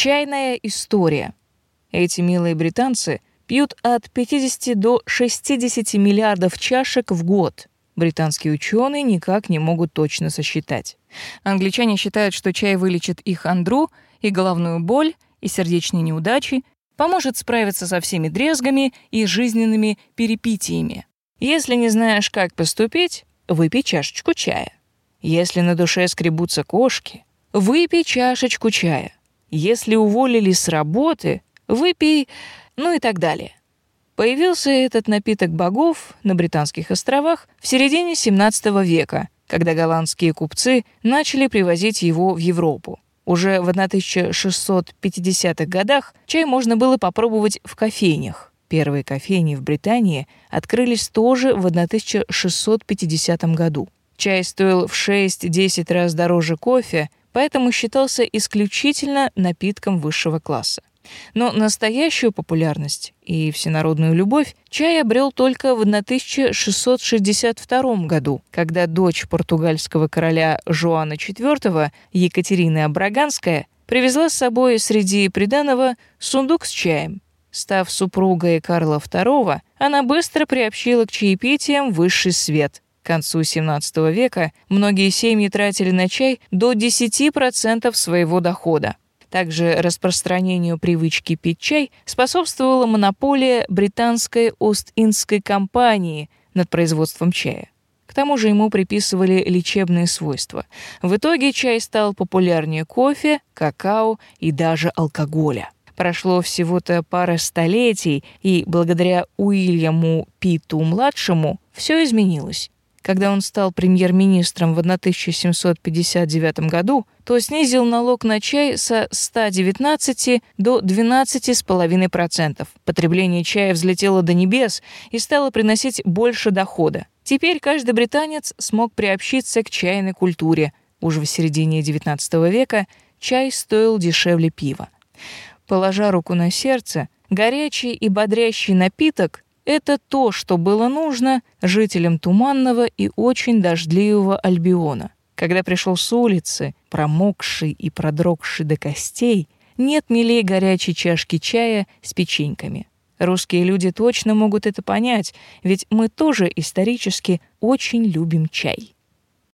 Чайная история. Эти милые британцы пьют от 50 до 60 миллиардов чашек в год. Британские ученые никак не могут точно сосчитать. Англичане считают, что чай вылечит их андру и головную боль, и сердечные неудачи, поможет справиться со всеми дрезгами и жизненными перипетиями. Если не знаешь, как поступить, выпей чашечку чая. Если на душе скребутся кошки, выпей чашечку чая. Если уволили с работы, выпей, ну и так далее. Появился этот напиток богов на Британских островах в середине 17 века, когда голландские купцы начали привозить его в Европу. Уже в 1650-х годах чай можно было попробовать в кофейнях. Первые кофейни в Британии открылись тоже в 1650 году. Чай стоил в 6-10 раз дороже кофе, поэтому считался исключительно напитком высшего класса. Но настоящую популярность и всенародную любовь чай обрел только в 1662 году, когда дочь португальского короля Жоана IV, Екатерина Абраганская, привезла с собой среди приданого сундук с чаем. Став супругой Карла II, она быстро приобщила к чаепитиям высший свет – концу XVII века многие семьи тратили на чай до 10% своего дохода. Также распространению привычки пить чай способствовала монополия британской Ост-Индской компании над производством чая. К тому же ему приписывали лечебные свойства. В итоге чай стал популярнее кофе, какао и даже алкоголя. Прошло всего-то пара столетий, и благодаря Уильяму Питу-младшему все изменилось. Когда он стал премьер-министром в 1759 году, то снизил налог на чай со 119 до 12,5%. Потребление чая взлетело до небес и стало приносить больше дохода. Теперь каждый британец смог приобщиться к чайной культуре. Уже в середине XIX века чай стоил дешевле пива. Положа руку на сердце, горячий и бодрящий напиток это то, что было нужно жителям Туманного и очень дождливого Альбиона. Когда пришел с улицы, промокший и продрогший до костей, нет милей горячей чашки чая с печеньками. Русские люди точно могут это понять, ведь мы тоже исторически очень любим чай.